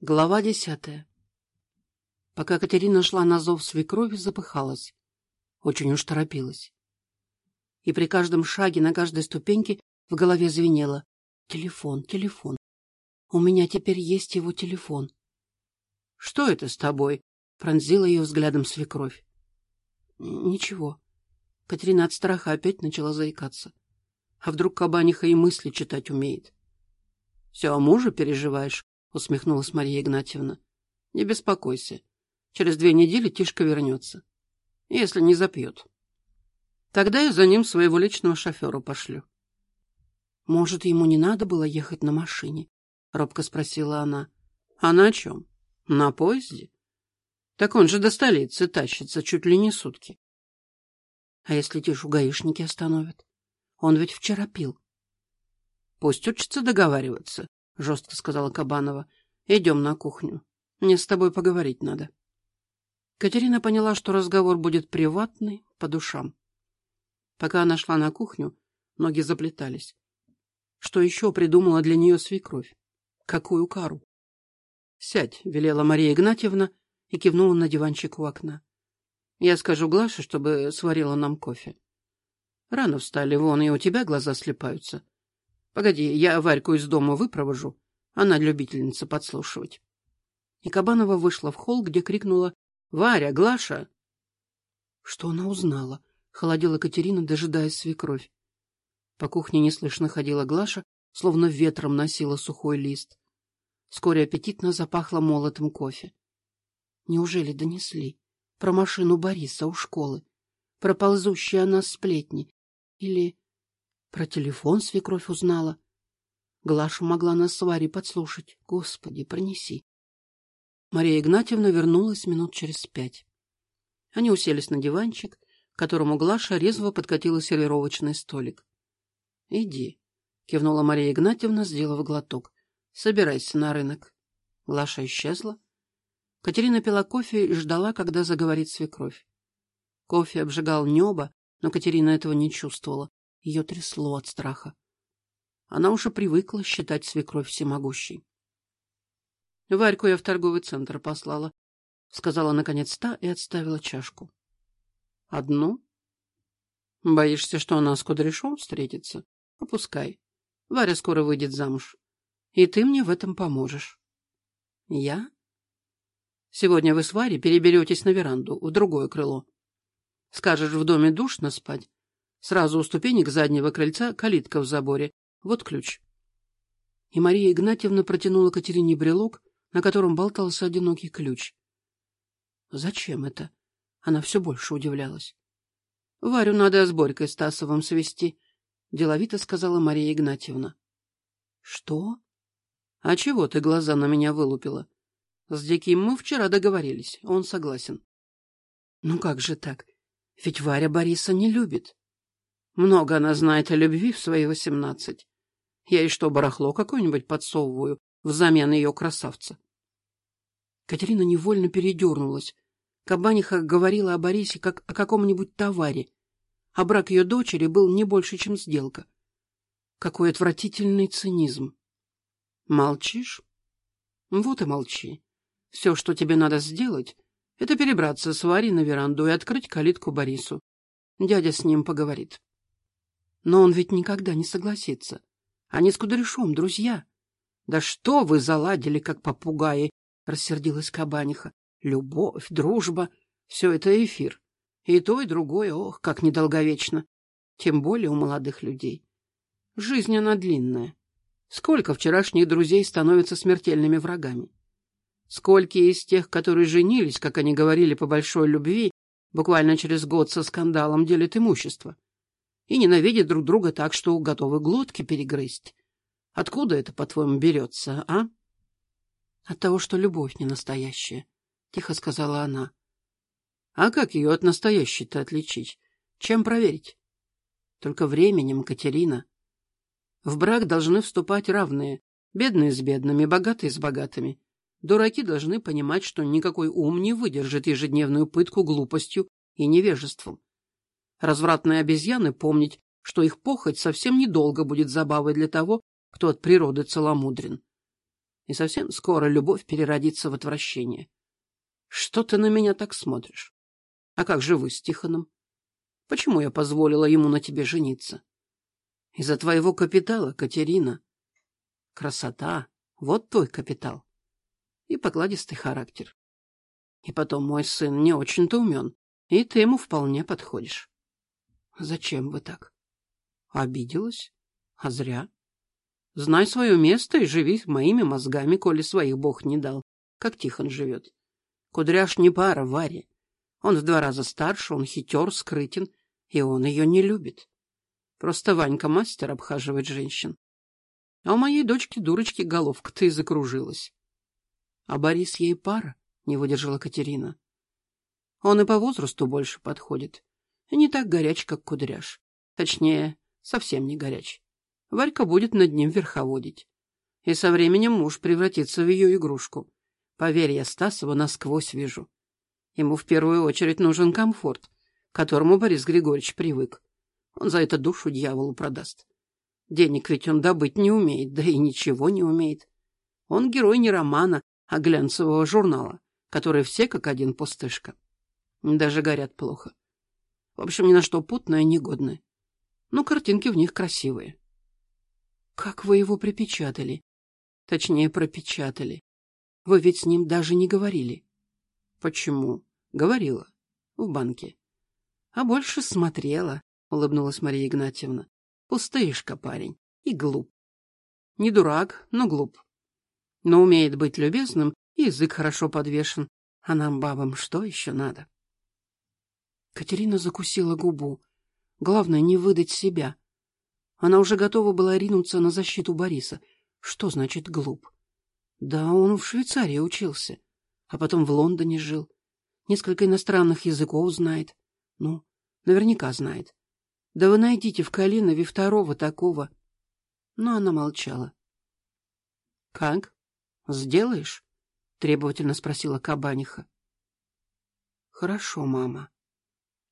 Глава десятая. Пока Катерина шла на зов свекрови, запыхалась. Очень уж торопилась. И при каждом шаге на каждой ступеньке в голове звенело. Телефон, телефон. У меня теперь есть его телефон. — Что это с тобой? — пронзила ее взглядом свекровь. — Ничего. Катерина от страха опять начала заикаться. А вдруг кабаниха и мысли читать умеет? — Все о муже переживаешь? — усмехнулась Мария Игнатьевна. — Не беспокойся. Через две недели Тишка вернется. Если не запьет. Тогда я за ним своего личного шофера пошлю. — Может, ему не надо было ехать на машине? — робко спросила она. — А на чем? На поезде? Так он же до столицы тащится чуть ли не сутки. — А если Тишу гаишники остановят? Он ведь вчера пил. — Пусть учится договариваться, — жестко сказала Кабанова. — Идем на кухню. Мне с тобой поговорить надо. Катерина поняла, что разговор будет приватный, по душам. Пока она шла на кухню, ноги заплетались. Что еще придумала для нее свекровь? Какую кару? — Сядь, — велела Мария Игнатьевна и кивнула на диванчик у окна. — Я скажу Глаше, чтобы сварила нам кофе. Рано встали, вон, и у тебя глаза слепаются. Погоди, я Варьку из дома выпровожу. Она любительница подслушивать. И Кабанова вышла в холл, где крикнула «Варя, Глаша!» Что она узнала? Холодила Катерина, дожидаясь свекровь. По кухне неслышно ходила Глаша, словно ветром носила сухой лист. Вскоре аппетитно запахло молотым кофе. Неужели донесли? Про машину Бориса у школы? Про ползущие она сплетни? Или про телефон свекровь узнала. Глаша могла на сваре подслушать. Господи, пронеси. Мария Игнатьевна вернулась минут через пять. Они уселись на диванчик, к которому Глаша резво подкатила сервировочный столик. — Иди, — кивнула Мария Игнатьевна, сделав глоток. — Собирайся на рынок. Глаша исчезла. Катерина пила кофе и ждала, когда заговорит свекровь. Кофе обжигал небо, но Катерина этого не чувствовала. Ее трясло от страха. Она уже привыкла считать свекровь всемогущей. — Варьку я в торговый центр послала, — сказала наконец та и отставила чашку. — Одну? — Боишься, что она с Кудряшом встретится? Опускай. Варя скоро выйдет замуж. И ты мне в этом поможешь. — Я? Сегодня вы с Варей переберетесь на веранду, в другое крыло. Скажешь, в доме душно спать, Сразу у ступенек заднего крыльца калитка в заборе. Вот ключ. И Мария Игнатьевна протянула Катерине брелок, на котором болтался одинокий ключ. Зачем это? Она все больше удивлялась. — Варю надо с Борькой Стасовым свести, — деловито сказала Мария Игнатьевна. — Что? — А чего ты глаза на меня вылупила? С Диким мы вчера договорились, он согласен. — Ну как же так? Ведь Варя Бориса не любит. Много она знает о любви в свои восемнадцать. Я ей что, барахло какое-нибудь подсовываю взамен ее красавца? Катерина невольно передернулась. Кабаниха говорила о Борисе как о каком-нибудь товаре, а брак ее дочери был не больше, чем сделка. Какой отвратительный цинизм. Молчишь? Вот и молчи. Все, что тебе надо сделать, это перебраться с Варей на веранду и открыть калитку Борису. Дядя с ним поговорит. Но он ведь никогда не согласится. Они с Кудряшом друзья. — Да что вы заладили, как попугаи! — рассердилась Кабаниха. — Любовь, дружба — все это эфир. И то, и другое, ох, как недолговечно. Тем более у молодых людей. Жизнь она длинная. Сколько вчерашних друзей становятся смертельными врагами? Сколько из тех, которые женились, как они говорили, по большой любви, буквально через год со скандалом делят имущество? И ненавидят друг друга так, что готовы глотки перегрызть. Откуда это, по-твоему, берется, а? — От того, что любовь не настоящая, — тихо сказала она. — А как ее от настоящей-то отличить? Чем проверить? — Только временем, Катерина. В брак должны вступать равные, бедные с бедными, богатые с богатыми. Дураки должны понимать, что никакой ум не выдержит ежедневную пытку глупостью и невежеством развратные обезьяны помнить, что их похоть совсем недолго будет забавой для того, кто от природы целомудрен. И совсем скоро любовь переродится в отвращение. Что ты на меня так смотришь? А как же вы с Тихоном? Почему я позволила ему на тебе жениться? Из-за твоего капитала, Катерина. Красота — вот твой капитал. И покладистый характер. И потом мой сын не очень-то умен, и ты ему вполне подходишь. Зачем вы так? Обиделась? А зря. Знай свое место и живи моими мозгами, коли своих бог не дал, как Тихон живет. Кудряш не пара Варе. Он в два раза старше, он хитер, скрытен, и он ее не любит. Просто Ванька мастер обхаживать женщин. А у моей дочки-дурочки головка-то и закружилась. А Борис ей пара, не выдержала Катерина. Он и по возрасту больше подходит. Не так горяч, как кудряш. Точнее, совсем не горяч. Варька будет над ним верховодить. И со временем муж превратится в ее игрушку. Поверь, я Стасова насквозь вижу. Ему в первую очередь нужен комфорт, к которому Борис Григорьевич привык. Он за это душу дьяволу продаст. Денег ведь он добыть не умеет, да и ничего не умеет. Он герой не романа, а глянцевого журнала, который все как один пустышка. Даже горят плохо. В общем, ни на что путное, негодное. Но картинки в них красивые. Как вы его припечатали? Точнее, пропечатали. Вы ведь с ним даже не говорили. Почему? Говорила. В банке. А больше смотрела, улыбнулась Мария Игнатьевна. Пустышка парень. И глуп. Не дурак, но глуп. Но умеет быть любезным, и язык хорошо подвешен. А нам, бабам, что еще надо? Катерина закусила губу. Главное, не выдать себя. Она уже готова была ринуться на защиту Бориса. Что значит глуп? Да, он в Швейцарии учился, а потом в Лондоне жил. Несколько иностранных языков знает. Ну, наверняка знает. Да вы найдите в Калинове второго такого. Но она молчала. — Как? Сделаешь? — требовательно спросила Кабаниха. — Хорошо, мама.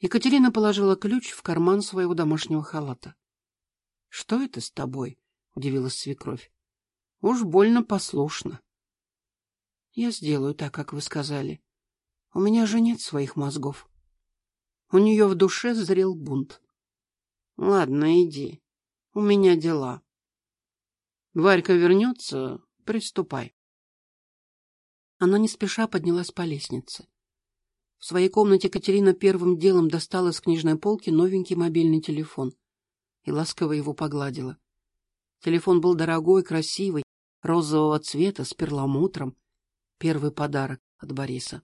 Екатерина положила ключ в карман своего домашнего халата. — Что это с тобой? — удивилась свекровь. Уж больно послушно. Я сделаю так, как вы сказали. У меня же нет своих мозгов. У нее в душе зрел бунт. Ладно, иди. У меня дела. Варька вернется, приступай. Она не спеша поднялась по лестнице. В своей комнате Катерина первым делом достала с книжной полки новенький мобильный телефон и ласково его погладила. Телефон был дорогой, красивый, розового цвета с перламутром. Первый подарок от Бориса.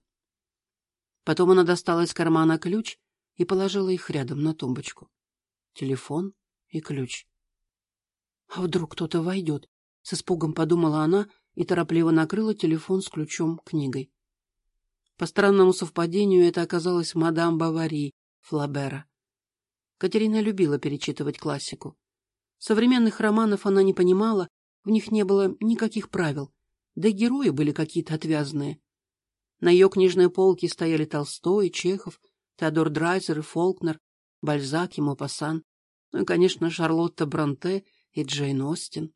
Потом она достала из кармана ключ и положила их рядом на тумбочку. Телефон и ключ. А вдруг кто-то войдет? С испугом подумала она и торопливо накрыла телефон с ключом книгой. По странному совпадению это оказалась мадам Бавари Флабера. Катерина любила перечитывать классику. Современных романов она не понимала, в них не было никаких правил, да и герои были какие-то отвязные. На ее книжной полке стояли Толстой, Чехов, Теодор Драйзер и Фолкнер, Бальзак и Мопассан, ну и, конечно, Шарлотта Бронте и Джейн Остин.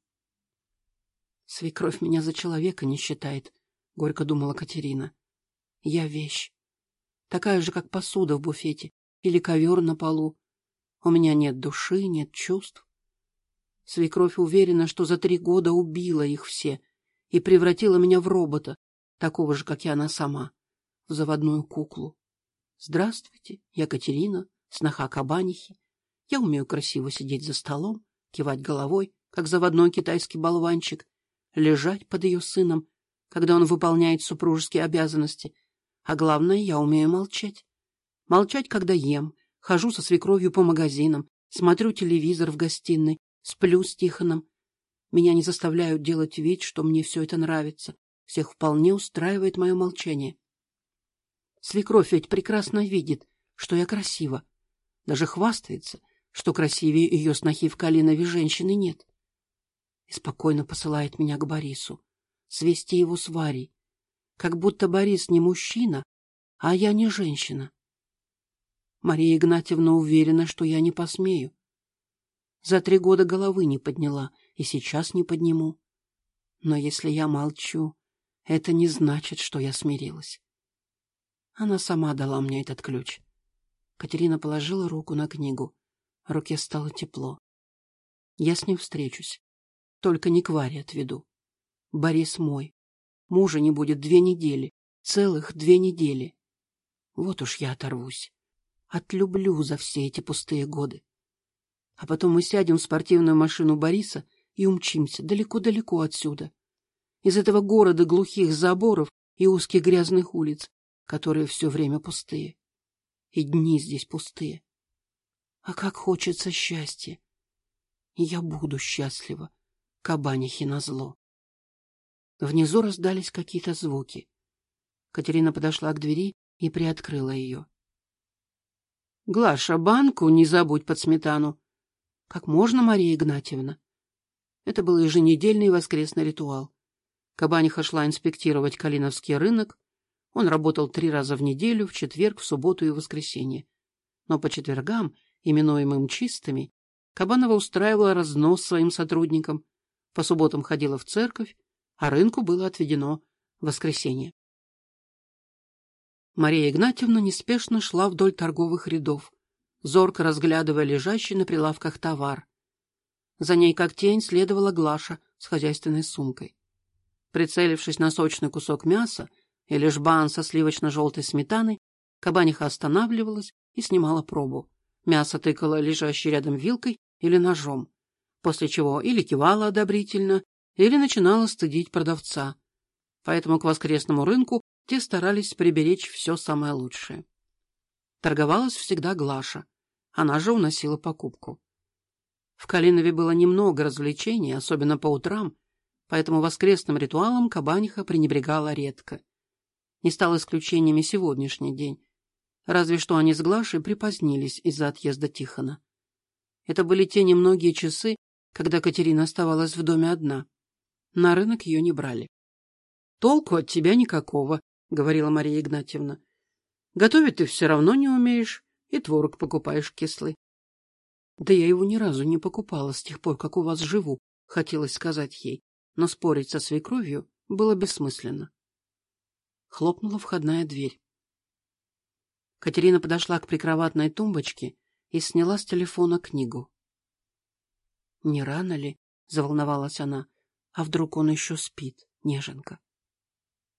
«Свекровь меня за человека не считает», — горько думала Катерина. «Я вещь. Такая же, как посуда в буфете или ковер на полу. У меня нет души, нет чувств. Свекровь уверена, что за три года убила их все и превратила меня в робота, такого же, как и она сама, в заводную куклу. Здравствуйте, я Катерина, сноха Кабанихи. Я умею красиво сидеть за столом, кивать головой, как заводной китайский болванчик, лежать под ее сыном, когда он выполняет супружеские обязанности. А главное, я умею молчать. Молчать, когда ем, хожу со свекровью по магазинам, смотрю телевизор в гостиной, Сплю с Тихоном. Меня не заставляют делать вид, что мне все это нравится. Всех вполне устраивает мое молчание. Свекровь ведь прекрасно видит, что я красива. Даже хвастается, что красивее ее снохи в Калинове женщины нет. И спокойно посылает меня к Борису, свести его с Варей. Как будто Борис не мужчина, а я не женщина. Мария Игнатьевна уверена, что я не посмею. За три года головы не подняла и сейчас не подниму. Но если я молчу, это не значит, что я смирилась. Она сама дала мне этот ключ. Катерина положила руку на книгу. Руке стало тепло. Я с ним встречусь. Только не к Варе отведу. Борис мой. Мужа не будет две недели. Целых две недели. Вот уж я оторвусь. Отлюблю за все эти пустые годы. А потом мы сядем в спортивную машину Бориса и умчимся далеко-далеко отсюда. Из этого города глухих заборов и узких грязных улиц, которые все время пустые. И дни здесь пустые. А как хочется счастья! Я буду счастлива, кабанихи назло. Внизу раздались какие-то звуки. Катерина подошла к двери и приоткрыла ее. — Глаша, банку не забудь под сметану. — Как можно, Мария Игнатьевна? Это был еженедельный воскресный ритуал. Кабаниха шла инспектировать Калиновский рынок. Он работал три раза в неделю, в четверг, в субботу и в воскресенье. Но по четвергам, именуемым чистыми, Кабанова устраивала разнос своим сотрудникам. По субботам ходила в церковь, а рынку было отведено воскресенье. Мария Игнатьевна неспешно шла вдоль торговых рядов, зорко разглядывая лежащий на прилавках товар. За ней, как тень, следовала Глаша с хозяйственной сумкой. Прицелившись на сочный кусок мяса или жбан со сливочно-желтой сметаной, кабаниха останавливалась и снимала пробу. Мясо тыкала лежащей рядом вилкой или ножом, после чего или кивала одобрительно, или начинала стыдить продавца. Поэтому к воскресному рынку те старались приберечь все самое лучшее. Торговалась всегда Глаша. Она же уносила покупку. В Калинове было немного развлечений, особенно по утрам, поэтому воскресным ритуалом кабаниха пренебрегала редко. Не стал исключением и сегодняшний день. Разве что они с Глашей припозднились из-за отъезда Тихона. Это были те немногие часы, когда Катерина оставалась в доме одна. На рынок ее не брали. — Толку от тебя никакого, — говорила Мария Игнатьевна. — Готовить ты все равно не умеешь, и творог покупаешь кислый. Да я его ни разу не покупала с тех пор, как у вас живу, хотелось сказать ей, но спорить со свекровью было бессмысленно. Хлопнула входная дверь. Катерина подошла к прикроватной тумбочке и сняла с телефона книгу. Не рано ли? заволновалась она. А вдруг он еще спит, неженка?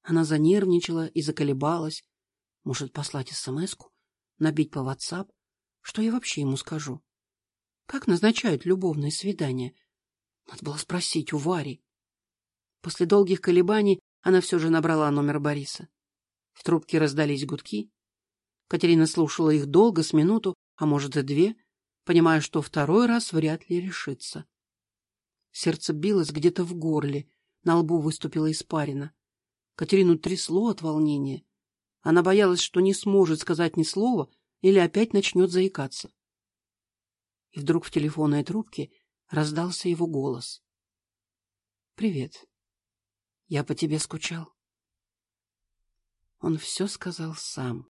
Она занервничала и заколебалась. Может, послать смс-ку, набить по WhatsApp? Что я вообще ему скажу? Как назначают любовные свидания? Надо было спросить у Вари. После долгих колебаний она все же набрала номер Бориса. В трубке раздались гудки. Катерина слушала их долго, с минуту, а может и две, понимая, что второй раз вряд ли решится. Сердце билось где-то в горле, на лбу выступила испарина. Катерину трясло от волнения. Она боялась, что не сможет сказать ни слова или опять начнет заикаться и вдруг в телефонной трубке раздался его голос. «Привет. Я по тебе скучал». Он все сказал сам.